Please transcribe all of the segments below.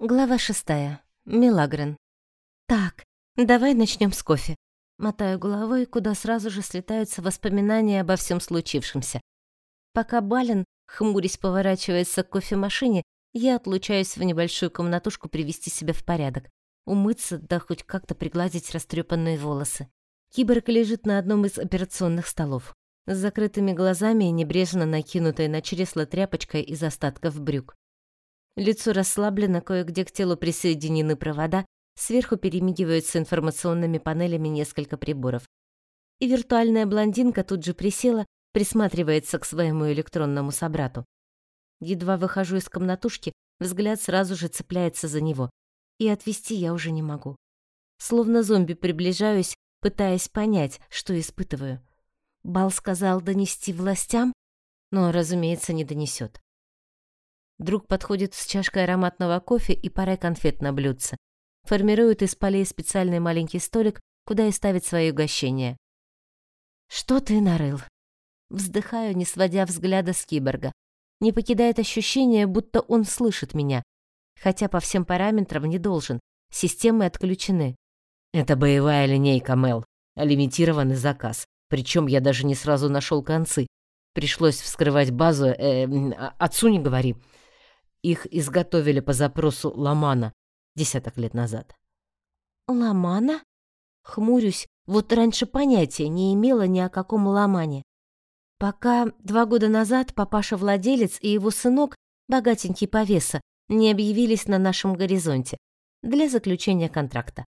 Глава шестая. Милагрен. Так, давай начнем с кофе. Мотаю головой, куда сразу же слетаются воспоминания обо всем случившемся. Пока Балин, хмурясь, поворачивается к кофемашине, я отлучаюсь в небольшую комнатушку привести себя в порядок, умыться, да хоть как-то пригладить растрепанные волосы. Киборг лежит на одном из операционных столов, с закрытыми глазами и небрежно накинутой на чресло тряпочкой из остатков брюк. Лицо расслаблено, кое-где к телу присоединены провода, сверху перемигиваются информационными панелями несколько приборов. И виртуальная блондинка тут же присела, присматривается к своему электронному собрату. Едва выхожу из комнатушки, взгляд сразу же цепляется за него, и отвести я уже не могу. Словно зомби приближаюсь, пытаясь понять, что испытываю. Бал сказал донести властям, но, разумеется, не донесет. Друг подходит с чашкой ароматного кофе и парой конфет на блюдце. Формирует из полей специальный маленький столик, куда и ставит свои угощения. «Что ты нарыл?» Вздыхаю, не сводя взгляда с киборга. Не покидает ощущение, будто он слышит меня. Хотя по всем параметрам не должен. Системы отключены. «Это боевая линейка, Мел. Лимитированный заказ. Причем я даже не сразу нашел концы. Пришлось вскрывать базу. Э, отцу не говори. Их изготовили по запросу Ламана десяток лет назад. Ламана? Хмурюсь, вот раньше понятия не имела ни о каком Ламане. Пока два года назад папаша-владелец и его сынок, богатенький повеса, не объявились на нашем горизонте для заключения контракта.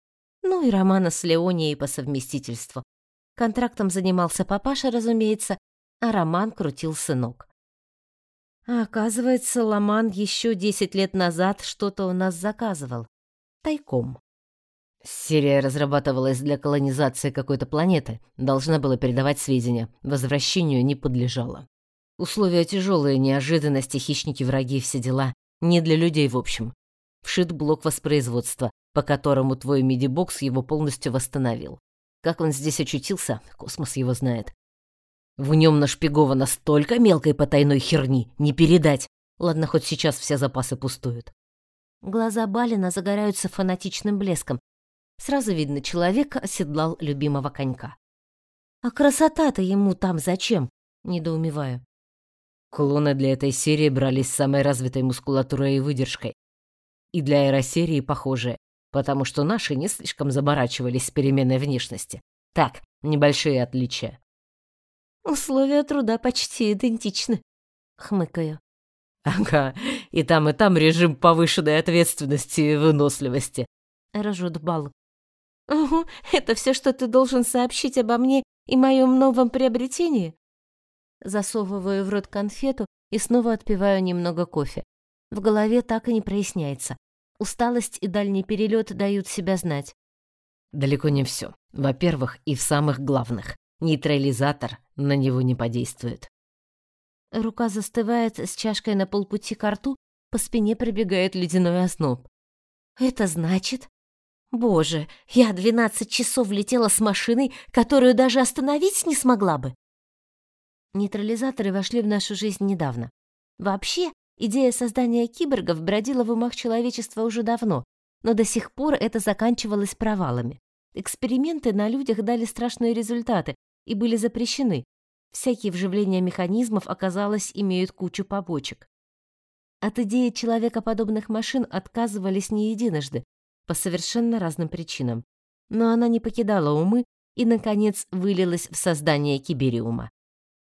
Ну и романа с Леонией по совместительству. Контрактом занимался папаша, разумеется, а роман крутил сынок. А оказывается, Ламан еще десять лет назад что-то у нас заказывал. Тайком. Серия разрабатывалась для колонизации какой-то планеты, должна была передавать сведения, возвращению не подлежала. Условия тяжелые, неожиданности, хищники-враги, все дела. Не для людей в общем. Вшит блок воспроизводства, по которому твой миди-бокс его полностью восстановил. Как он здесь очутился, космос его знает. В нем нашпиговано столько мелкой потайной херни, не передать. Ладно, хоть сейчас все запасы пустуют. Глаза Балина загораются фанатичным блеском. Сразу видно, человек оседлал любимого конька. А красота-то ему там зачем? Недоумеваю. Клоны для этой серии брались с самой развитой мускулатурой и выдержкой. И для аэросерии похожие, потому что наши не слишком заморачивались с переменной внешности. Так, небольшие отличия. Условия труда почти идентичны, хмыкаю. Ага, и там, и там режим повышенной ответственности и выносливости. Рожет Бал. Угу, это все, что ты должен сообщить обо мне и моем новом приобретении? Засовываю в рот конфету и снова отпиваю немного кофе. В голове так и не проясняется. Усталость и дальний перелет дают себя знать. Далеко не все. Во-первых, и в самых главных. Нейтрализатор на него не подействует. Рука застывает с чашкой на полпути к рту, по спине пробегает ледяной озноб. Это значит... Боже, я двенадцать часов летела с машиной, которую даже остановить не смогла бы. Нейтрализаторы вошли в нашу жизнь недавно. Вообще, идея создания киборгов бродила в умах человечества уже давно, но до сих пор это заканчивалось провалами. Эксперименты на людях дали страшные результаты и были запрещены. Всякие вживления механизмов, оказалось, имеют кучу побочек. От идеи человекоподобных машин отказывались не единожды, по совершенно разным причинам. Но она не покидала умы и, наконец, вылилась в создание кибериума.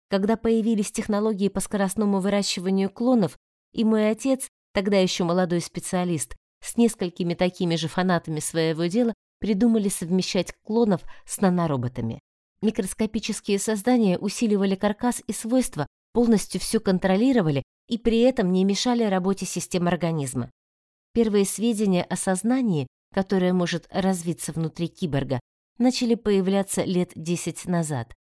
Когда появились технологии по скоростному выращиванию клонов, и мой отец, тогда еще молодой специалист, с несколькими такими же фанатами своего дела придумали совмещать клонов с нанороботами. Микроскопические создания усиливали каркас и свойства, полностью все контролировали и при этом не мешали работе систем организма. Первые сведения о сознании, которое может развиться внутри киборга, начали появляться лет 10 назад.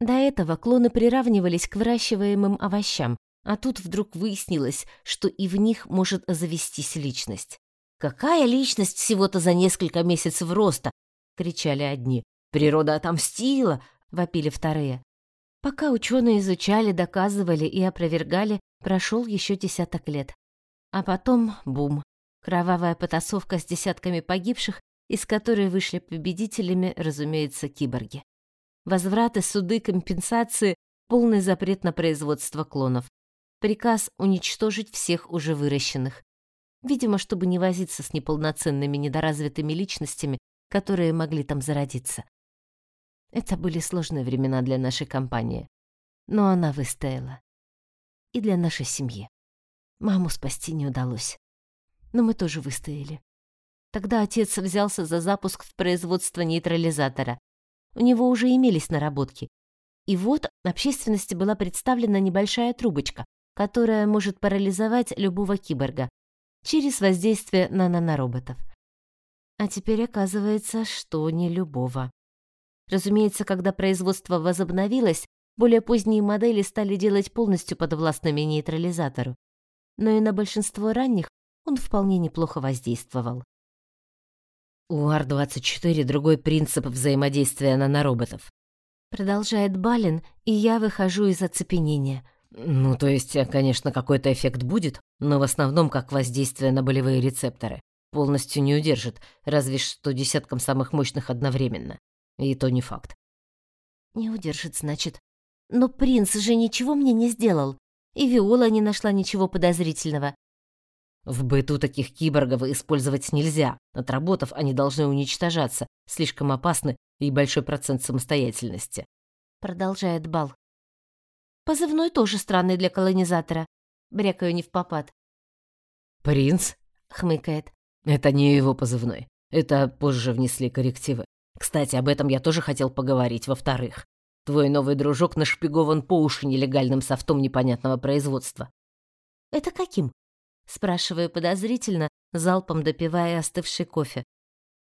До этого клоны приравнивались к выращиваемым овощам, а тут вдруг выяснилось, что и в них может завестись личность. «Какая личность всего-то за несколько месяцев роста?» — кричали одни. «Природа отомстила!» — вопили вторые. Пока ученые изучали, доказывали и опровергали, прошел еще десяток лет. А потом — бум. Кровавая потасовка с десятками погибших, из которой вышли победителями, разумеется, киборги. Возвраты, суды, компенсации, полный запрет на производство клонов. Приказ уничтожить всех уже выращенных. Видимо, чтобы не возиться с неполноценными недоразвитыми личностями, которые могли там зародиться. Это были сложные времена для нашей компании. Но она выстояла. И для нашей семьи. Маму спасти не удалось. Но мы тоже выстояли. Тогда отец взялся за запуск в производство нейтрализатора. У него уже имелись наработки. И вот общественности была представлена небольшая трубочка, которая может парализовать любого киборга через воздействие на нанороботов. А теперь оказывается, что не любого. Разумеется, когда производство возобновилось, более поздние модели стали делать полностью подвластными нейтрализатору. Но и на большинство ранних он вполне неплохо воздействовал. У Ар-24 другой принцип взаимодействия нанороботов. Продолжает Балин, и я выхожу из оцепенения. Ну, то есть, конечно, какой-то эффект будет, но в основном как воздействие на болевые рецепторы. Полностью не удержит, разве что десятком самых мощных одновременно. И то не факт. Не удержит, значит. Но принц же ничего мне не сделал. И Виола не нашла ничего подозрительного. В быту таких киборгов использовать нельзя. Отработав, они должны уничтожаться. Слишком опасны и большой процент самостоятельности. Продолжает Бал. Позывной тоже странный для колонизатора. Брякаю не в попад. «Принц?» — хмыкает. «Это не его позывной. Это позже внесли коррективы. Кстати, об этом я тоже хотел поговорить. Во-вторых, твой новый дружок нашпигован по уши нелегальным софтом непонятного производства». «Это каким?» Спрашиваю подозрительно, залпом допивая остывший кофе.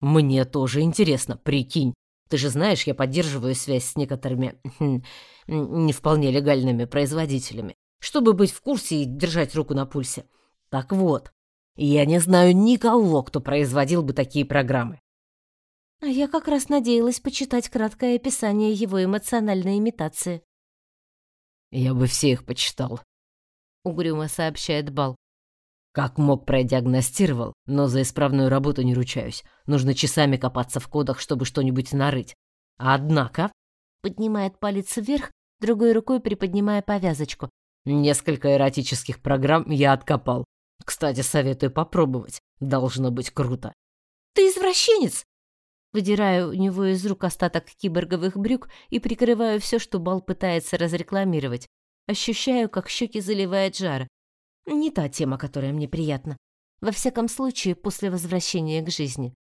«Мне тоже интересно, прикинь. Ты же знаешь, я поддерживаю связь с некоторыми хм, не вполне легальными производителями, чтобы быть в курсе и держать руку на пульсе. Так вот, я не знаю никого, кто производил бы такие программы. А я как раз надеялась почитать краткое описание его эмоциональной имитации. Я бы все их почитал. Угрюмо сообщает Бал. Как мог, продиагностировал, но за исправную работу не ручаюсь. Нужно часами копаться в кодах, чтобы что-нибудь нарыть. Однако... Поднимает палец вверх, другой рукой приподнимая повязочку. Несколько эротических программ я откопал. Кстати, советую попробовать. Должно быть круто. Ты извращенец! Выдираю у него из рук остаток киборговых брюк и прикрываю все, что Бал пытается разрекламировать. Ощущаю, как щеки заливает жар. Не та тема, которая мне приятна. Во всяком случае, после возвращения к жизни.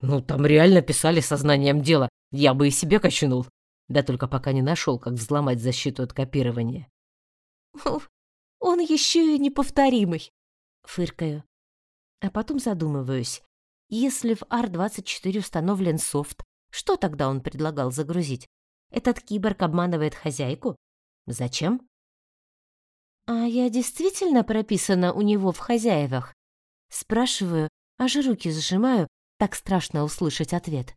Ну, там реально писали сознанием дела. Я бы и себе качнул. Да только пока не нашел, как взломать защиту от копирования. Он еще и неповторимый. Фыркаю. А потом задумываюсь. Если в R24 установлен софт, что тогда он предлагал загрузить? Этот киборг обманывает хозяйку? Зачем? «А я действительно прописана у него в хозяевах?» Спрашиваю, аж руки сжимаю, так страшно услышать ответ.